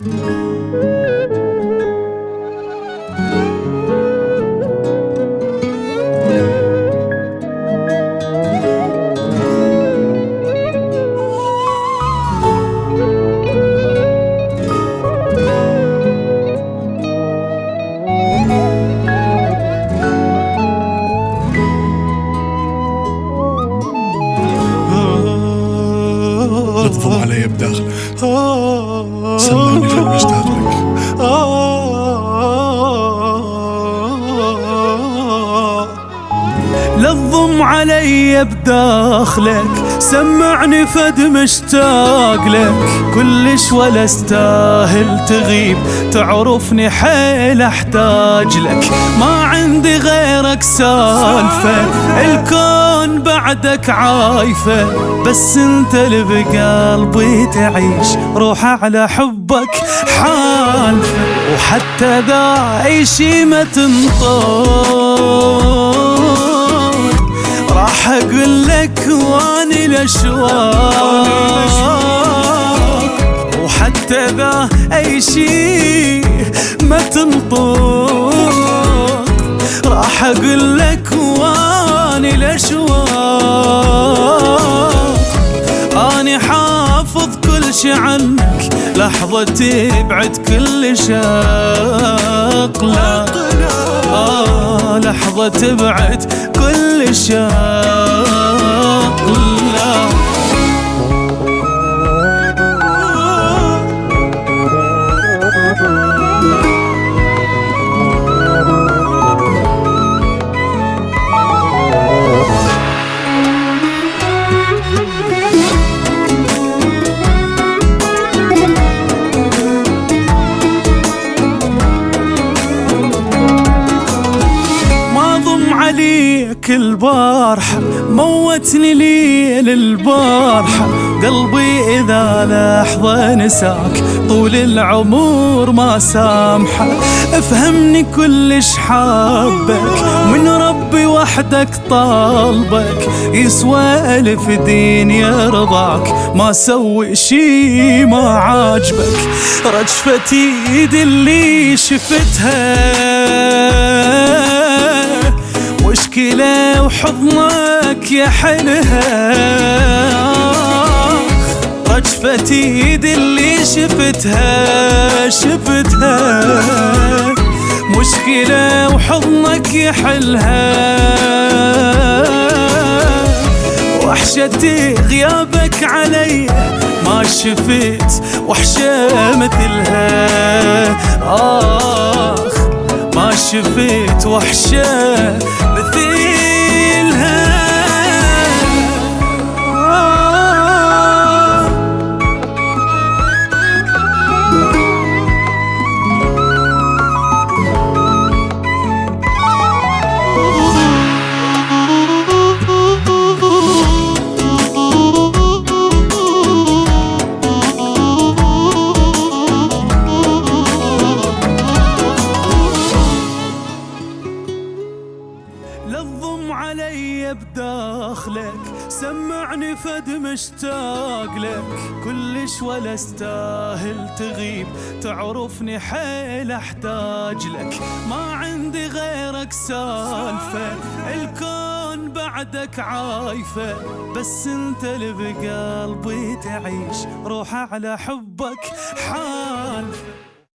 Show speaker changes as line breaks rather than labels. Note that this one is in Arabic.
تضم علي لك
لا تضم علي بداخلك سمعني فد مشتاق لك. كلش ولا استاهل تغيب تعرفني حيل أحتاج لك. ما عندي غيرك سالفة الكون بعدك عايفة بس انت اللي بقلبي تعيش. روح على حبك حالفة وحتى ذا اي شي ما تنطق راح أقول لك واني الاشواق وحتى ذا اي شي ما تنطق راح أقول لك واني الاشواق اني حافظ كل شي عنك. لحظة تبعد كل شاق لا آه لحظة تبعد كل شاق ضم عليك البارحة موتني ليل البارحة قلبي إذا لحظة نساك طول العمر ما سامحة افهمني كلش حابك من ربي وحدك طالبك. يسوى ألف دين يرضاك ما سوي شي ما عاجبك. رجفة ايدي اللي شفتها. مشكلة وحضنك يا حلها رجفة ايدي اللي شفتها شفتها. مشكلة وحضنك يحلها. وحشتي غيابك علي ما شفت وحشة مثلها. آخ ما شفت وحشة بداخلك. سمعني فد مشتاق لك. كلش ولا استاهل تغيب. تعرفني حيل أحتاج لك. ما عندي غيرك سالفة. الكون بعدك عايفة. بس انت اللي بقلبي تعيش. روح على حبك حال.